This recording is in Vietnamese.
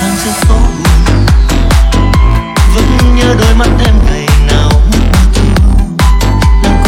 tháng thang giữa phố buồn vẫn nhớ đôi mắt em